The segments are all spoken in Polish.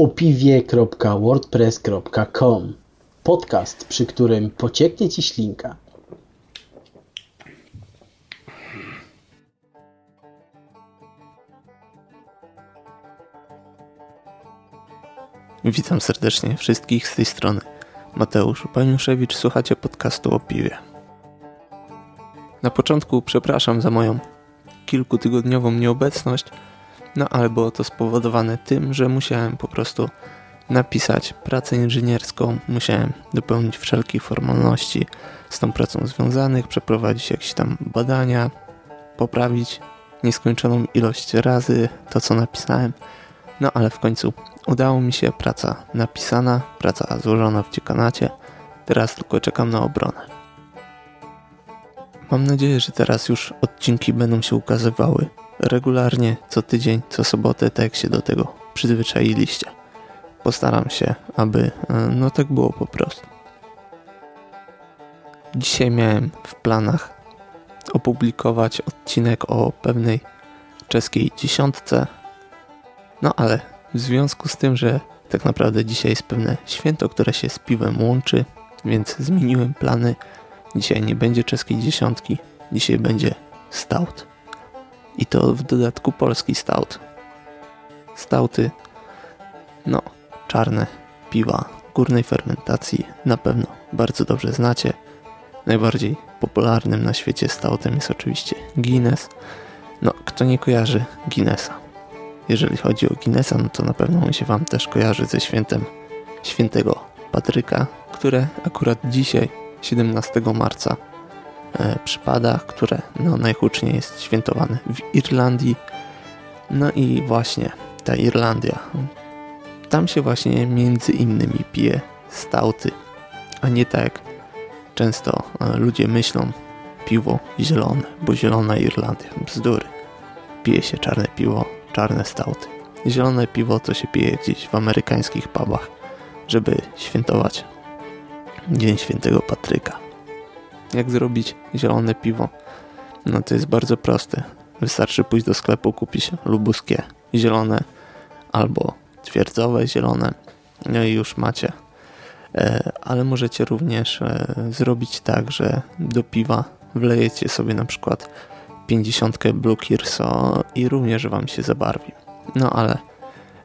opiwie.wordpress.com Podcast, przy którym pocieknie Ci ślinka. Witam serdecznie wszystkich z tej strony. Mateusz Paniuszewicz, słuchacie podcastu o piwie. Na początku przepraszam za moją kilkutygodniową nieobecność, no ale było to spowodowane tym, że musiałem po prostu napisać pracę inżynierską, musiałem dopełnić wszelkich formalności z tą pracą związanych, przeprowadzić jakieś tam badania, poprawić nieskończoną ilość razy to, co napisałem. No ale w końcu udało mi się, praca napisana, praca złożona w dziekanacie. Teraz tylko czekam na obronę. Mam nadzieję, że teraz już odcinki będą się ukazywały regularnie, co tydzień, co sobotę, tak jak się do tego przyzwyczailiście. Postaram się, aby e, no tak było po prostu. Dzisiaj miałem w planach opublikować odcinek o pewnej czeskiej dziesiątce, no ale w związku z tym, że tak naprawdę dzisiaj jest pewne święto, które się z piwem łączy, więc zmieniłem plany. Dzisiaj nie będzie czeskiej dziesiątki, dzisiaj będzie stout. I to w dodatku polski stout. Stauty, no, czarne piwa górnej fermentacji na pewno bardzo dobrze znacie. Najbardziej popularnym na świecie stoutem jest oczywiście Guinness. No, kto nie kojarzy Guinnessa? Jeżeli chodzi o Guinnessa, no to na pewno on się Wam też kojarzy ze świętem świętego Patryka, które akurat dzisiaj, 17 marca, e, przypada, które no, najhuczniej jest świętowane w Irlandii. No i właśnie ta Irlandia, tam się właśnie między innymi pije stauty, a nie tak często e, ludzie myślą piwo zielone, bo zielona Irlandia, bzdury. Pije się czarne piwo, czarne stauty. Zielone piwo to się pije gdzieś w amerykańskich pubach, żeby świętować Dzień Świętego Patryka. Jak zrobić zielone piwo? No to jest bardzo proste. Wystarczy pójść do sklepu, kupić lubuskie zielone albo twierdzowe zielone. No i już macie. E, ale możecie również e, zrobić tak, że do piwa wlejecie sobie na przykład 50 Blue Kirso i również Wam się zabarwi. No ale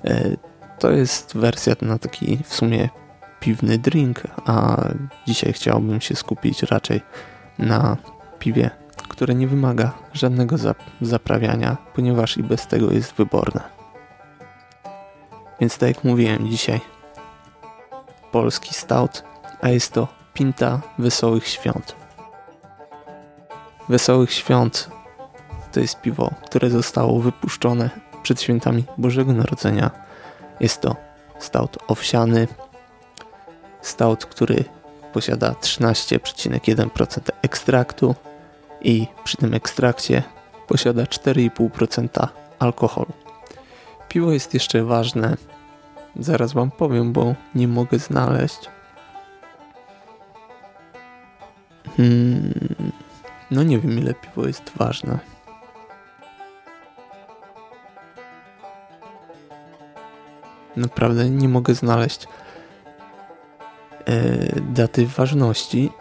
e, to jest wersja na taki w sumie piwny drink, a dzisiaj chciałbym się skupić raczej na piwie, które nie wymaga żadnego zaprawiania, ponieważ i bez tego jest wyborne. Więc tak jak mówiłem dzisiaj, polski stout, a jest to Pinta Wesołych Świąt. Wesołych Świąt to jest piwo, które zostało wypuszczone przed świętami Bożego Narodzenia. Jest to stout owsiany, stout, który posiada 13,1% ekstraktu i przy tym ekstrakcie posiada 4,5% alkoholu. Piwo jest jeszcze ważne. Zaraz wam powiem, bo nie mogę znaleźć. Hmm, no nie wiem ile piwo jest ważne. Naprawdę nie mogę znaleźć daty ważności.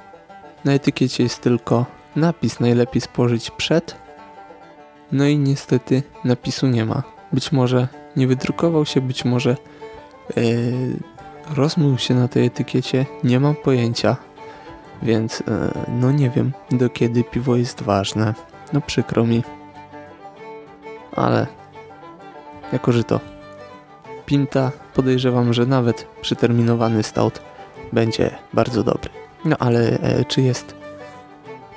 Na etykiecie jest tylko napis najlepiej spożyć przed. No i niestety napisu nie ma. Być może nie wydrukował się, być może yy, rozmył się na tej etykiecie, nie mam pojęcia. Więc yy, no nie wiem do kiedy piwo jest ważne. No przykro mi. Ale jako, że to Pinta, podejrzewam, że nawet przyterminowany stout będzie bardzo dobry. No ale e, czy jest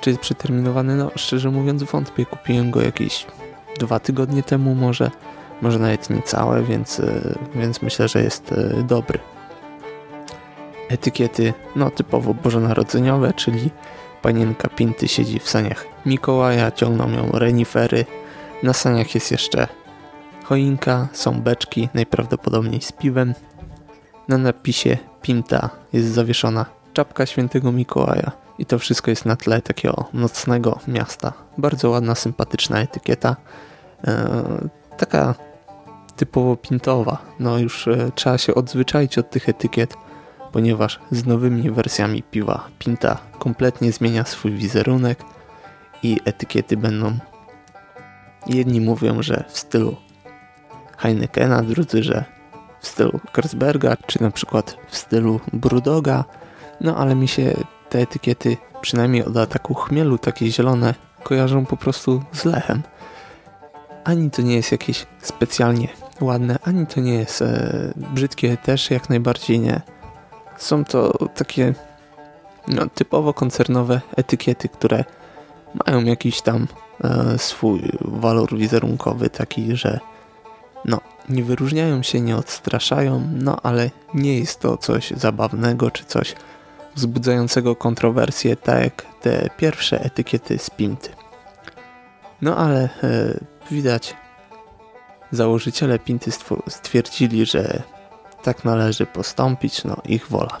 czy jest przeterminowany? No szczerze mówiąc wątpię. Kupiłem go jakieś dwa tygodnie temu może może nawet niecałe, więc, e, więc myślę, że jest e, dobry. Etykiety, no typowo bożonarodzeniowe, czyli panienka Pinty siedzi w saniach Mikołaja, ciągną ją renifery, na saniach jest jeszcze choinka, są beczki, najprawdopodobniej z piwem. Na napisie Pinta jest zawieszona czapka świętego Mikołaja i to wszystko jest na tle takiego nocnego miasta. Bardzo ładna, sympatyczna etykieta. Eee, taka typowo pintowa. No już e, trzeba się odzwyczaić od tych etykiet, ponieważ z nowymi wersjami piwa pinta kompletnie zmienia swój wizerunek i etykiety będą jedni mówią, że w stylu Heinekena, drudzy, że w stylu Kersberga, czy na przykład w stylu Brudoga, no ale mi się te etykiety, przynajmniej od ataku chmielu, takie zielone, kojarzą po prostu z lechem. Ani to nie jest jakieś specjalnie ładne, ani to nie jest e, brzydkie, też jak najbardziej nie. Są to takie no, typowo koncernowe etykiety, które mają jakiś tam e, swój walor wizerunkowy, taki, że no, nie wyróżniają się, nie odstraszają, no ale nie jest to coś zabawnego czy coś wzbudzającego kontrowersje, tak jak te pierwsze etykiety z Pinty. No ale e, widać, założyciele Pinty stwierdzili, że tak należy postąpić, no ich wola.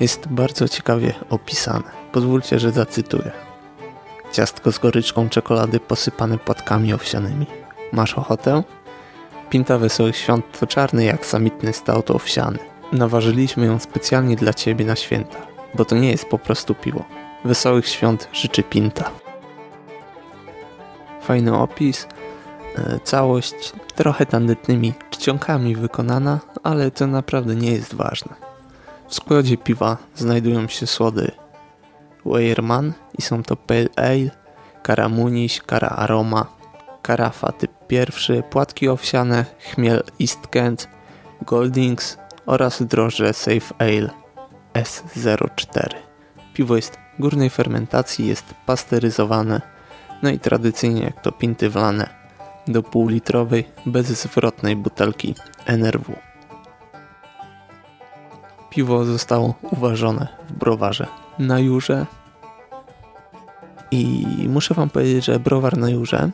Jest bardzo ciekawie opisane. Pozwólcie, że zacytuję. Ciastko z goryczką czekolady posypane płatkami owsianymi. Masz ochotę? Pinta Wesołych Świąt to czarny jak samitny stout owsiany. Naważyliśmy ją specjalnie dla Ciebie na święta bo to nie jest po prostu piwo. Wesołych świąt życzy Pinta. Fajny opis, e, całość trochę tandetnymi czcionkami wykonana, ale to naprawdę nie jest ważne. W składzie piwa znajdują się słody Weirman i są to Pale Ale, Kara Muniś, Kara Aroma, Karafa typ pierwszy, płatki owsiane, chmiel East Kent, Goldings oraz drożdże Safe Ale. S04. Piwo jest górnej fermentacji, jest pasteryzowane, no i tradycyjnie jak to pinty wlane do półlitrowej, bezzwrotnej butelki NRW. Piwo zostało uważone w browarze na Jurze i muszę wam powiedzieć, że browar na Jurze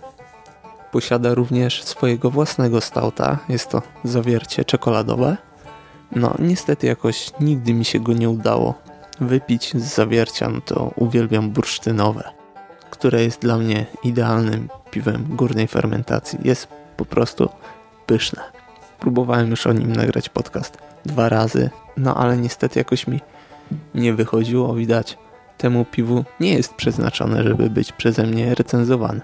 posiada również swojego własnego stauta. Jest to zawiercie czekoladowe no, niestety jakoś nigdy mi się go nie udało wypić z zawiercia, no to uwielbiam bursztynowe, które jest dla mnie idealnym piwem górnej fermentacji. Jest po prostu pyszne. Próbowałem już o nim nagrać podcast dwa razy, no ale niestety jakoś mi nie wychodziło. Widać, temu piwu nie jest przeznaczone, żeby być przeze mnie recenzowany.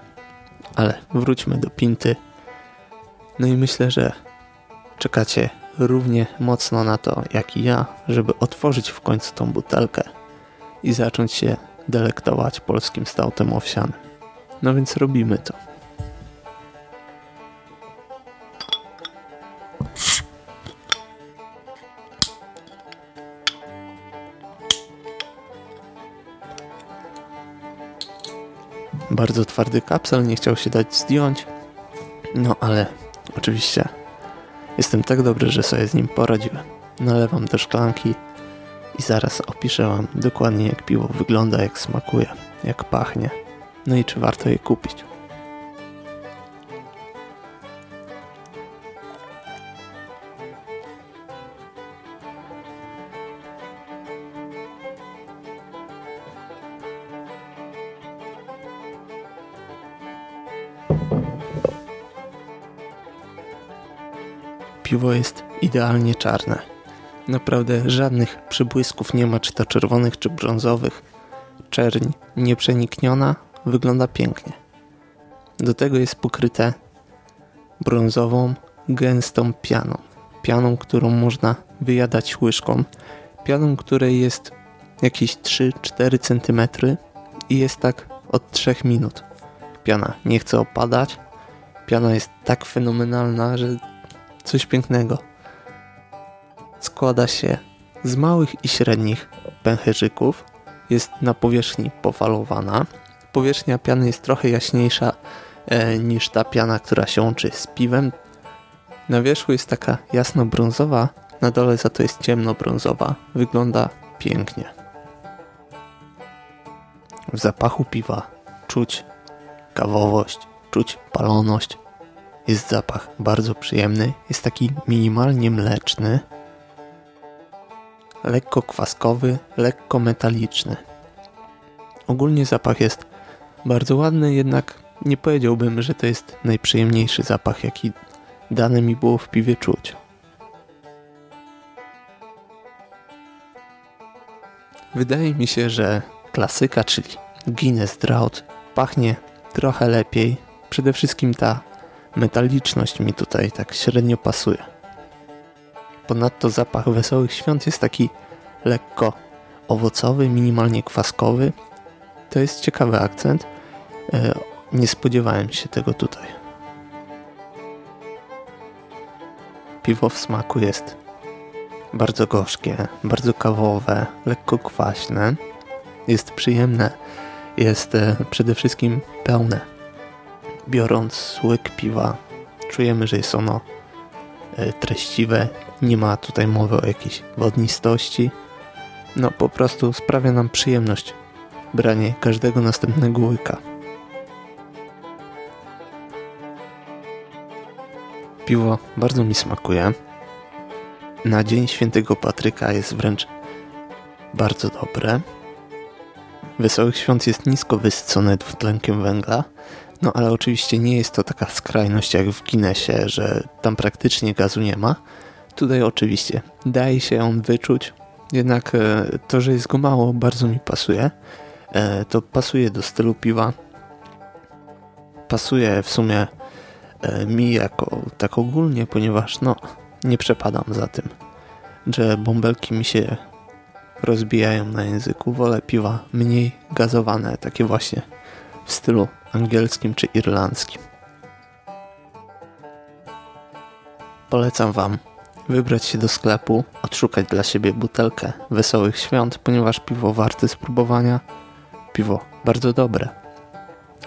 Ale wróćmy do pinty. No i myślę, że czekacie równie mocno na to, jak i ja, żeby otworzyć w końcu tą butelkę i zacząć się delektować polskim stautem owsianym. No więc robimy to. Bardzo twardy kapsel, nie chciał się dać zdjąć. No ale oczywiście Jestem tak dobry, że sobie z nim poradziłem. Nalewam do szklanki i zaraz opiszę wam dokładnie jak piwo wygląda, jak smakuje, jak pachnie, no i czy warto je kupić. Piwo jest idealnie czarne. Naprawdę żadnych przybłysków nie ma, czy to czerwonych, czy brązowych. Czerń nieprzenikniona wygląda pięknie. Do tego jest pokryte brązową, gęstą pianą. Pianą, którą można wyjadać łyżką. Pianą, której jest jakieś 3-4 cm i jest tak od 3 minut. Piana nie chce opadać. Piana jest tak fenomenalna, że coś pięknego. Składa się z małych i średnich pęcherzyków. Jest na powierzchni pofalowana. Powierzchnia piany jest trochę jaśniejsza e, niż ta piana, która się łączy z piwem. Na wierzchu jest taka jasno-brązowa, na dole za to jest ciemno-brązowa. Wygląda pięknie. W zapachu piwa czuć kawowość, czuć paloność. Jest zapach bardzo przyjemny, jest taki minimalnie mleczny, lekko kwaskowy, lekko metaliczny. Ogólnie zapach jest bardzo ładny, jednak nie powiedziałbym, że to jest najprzyjemniejszy zapach, jaki dane mi było w piwie czuć. Wydaje mi się, że klasyka, czyli Guinness Drought pachnie trochę lepiej. Przede wszystkim ta metaliczność mi tutaj tak średnio pasuje. Ponadto zapach Wesołych Świąt jest taki lekko owocowy, minimalnie kwaskowy. To jest ciekawy akcent. E, nie spodziewałem się tego tutaj. Piwo w smaku jest bardzo gorzkie, bardzo kawowe, lekko kwaśne. Jest przyjemne, jest e, przede wszystkim pełne. Biorąc łyk piwa, czujemy, że jest ono e, treściwe, nie ma tutaj mowy o jakiejś wodnistości. No po prostu sprawia nam przyjemność branie każdego następnego łyka. Piwo bardzo mi smakuje. Na Dzień Świętego Patryka jest wręcz bardzo dobre. Wesołych Świąt jest nisko wysycone dwutlenkiem węgla, no ale oczywiście nie jest to taka skrajność jak w Guinnessie, że tam praktycznie gazu nie ma. Tutaj oczywiście daje się on wyczuć, jednak e, to, że jest go mało, bardzo mi pasuje. E, to pasuje do stylu piwa. Pasuje w sumie e, mi jako tak ogólnie, ponieważ no nie przepadam za tym, że bąbelki mi się rozbijają na języku. Wolę piwa mniej gazowane, takie właśnie w stylu angielskim czy irlandzkim. Polecam Wam wybrać się do sklepu, odszukać dla siebie butelkę Wesołych Świąt, ponieważ piwo warte spróbowania. Piwo bardzo dobre.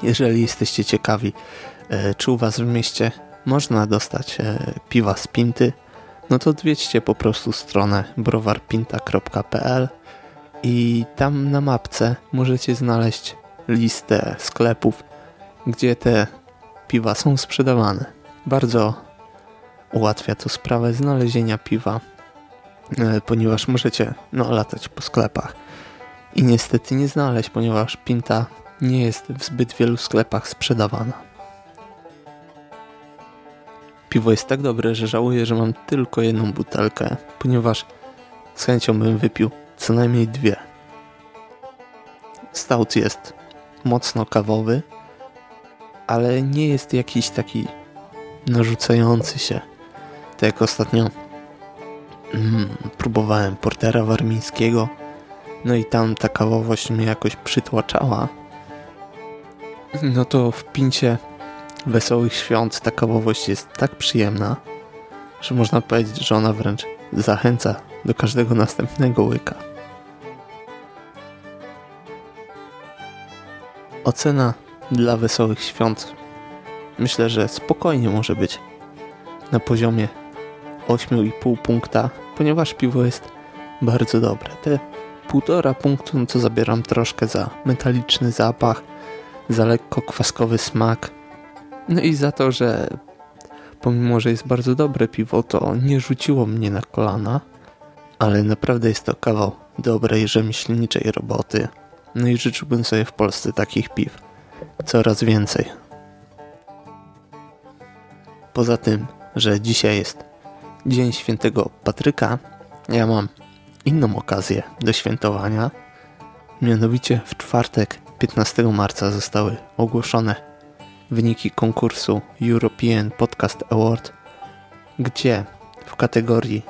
Jeżeli jesteście ciekawi, e, czy u Was w mieście można dostać e, piwa z pinty, no to odwiedźcie po prostu stronę browarpinta.pl i tam na mapce możecie znaleźć listę sklepów, gdzie te piwa są sprzedawane. Bardzo ułatwia to sprawę znalezienia piwa, e, ponieważ możecie no, latać po sklepach i niestety nie znaleźć, ponieważ pinta nie jest w zbyt wielu sklepach sprzedawana. Piwo jest tak dobre, że żałuję, że mam tylko jedną butelkę, ponieważ z chęcią bym wypił co najmniej dwie. Stout jest mocno kawowy, ale nie jest jakiś taki narzucający się. Tak jak ostatnio mm, próbowałem portera warmińskiego, no i tam ta kawowość mnie jakoś przytłaczała. No to w pincie Wesołych Świąt ta kawowość jest tak przyjemna, że można powiedzieć, że ona wręcz zachęca do każdego następnego łyka. Ocena dla Wesołych Świąt myślę, że spokojnie może być na poziomie 8,5 punkta, ponieważ piwo jest bardzo dobre. Te półtora punktu no to zabieram troszkę za metaliczny zapach, za lekko kwaskowy smak, no i za to, że pomimo, że jest bardzo dobre piwo, to nie rzuciło mnie na kolana, ale naprawdę jest to kawał dobrej rzemieślniczej roboty. No i życzyłbym sobie w Polsce takich piw coraz więcej. Poza tym, że dzisiaj jest Dzień Świętego Patryka, ja mam inną okazję do świętowania. Mianowicie w czwartek 15 marca zostały ogłoszone wyniki konkursu European Podcast Award, gdzie w kategorii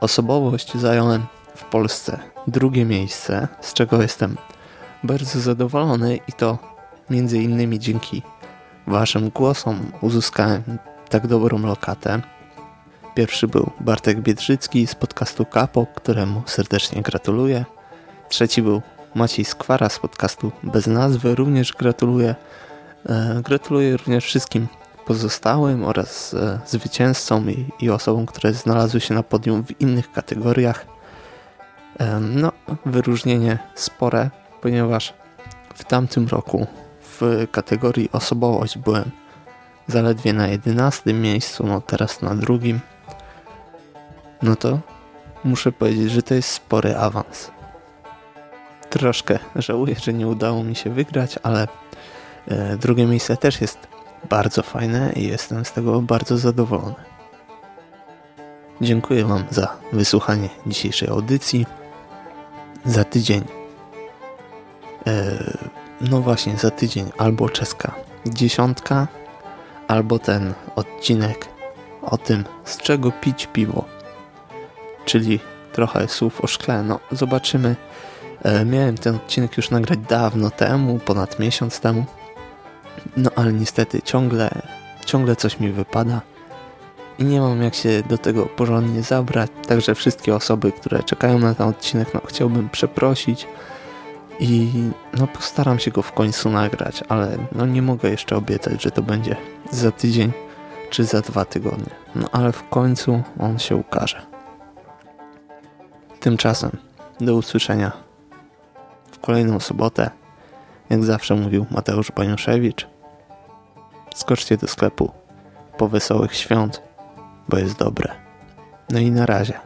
osobowość zająłem w Polsce drugie miejsce, z czego jestem bardzo zadowolony i to między innymi dzięki waszym głosom uzyskałem tak dobrą lokatę. Pierwszy był Bartek Biedrzycki z podcastu Kapo, któremu serdecznie gratuluję. Trzeci był Maciej Skwara z podcastu Bez Nazwy, również gratuluję. E, gratuluję również wszystkim pozostałym oraz e, zwycięzcom i, i osobom, które znalazły się na podium w innych kategoriach. E, no, wyróżnienie spore, ponieważ w tamtym roku w kategorii osobowość byłem zaledwie na 11 miejscu, no teraz na drugim. No to muszę powiedzieć, że to jest spory awans. Troszkę żałuję, że nie udało mi się wygrać, ale e, drugie miejsce też jest bardzo fajne i jestem z tego bardzo zadowolony. Dziękuję Wam za wysłuchanie dzisiejszej audycji. Za tydzień, no właśnie, za tydzień albo czeska dziesiątka, albo ten odcinek o tym, z czego pić piwo. Czyli trochę słów o szkle. No, zobaczymy. E, miałem ten odcinek już nagrać dawno temu, ponad miesiąc temu. No ale niestety ciągle, ciągle coś mi wypada i nie mam jak się do tego porządnie zabrać. Także wszystkie osoby, które czekają na ten odcinek, no chciałbym przeprosić i no postaram się go w końcu nagrać, ale no nie mogę jeszcze obiecać, że to będzie za tydzień czy za dwa tygodnie. No ale w końcu on się ukaże. Tymczasem do usłyszenia w kolejną sobotę. Jak zawsze mówił Mateusz Baniuszewicz. Skoczcie do sklepu po wesołych świąt, bo jest dobre. No i na razie.